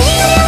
see you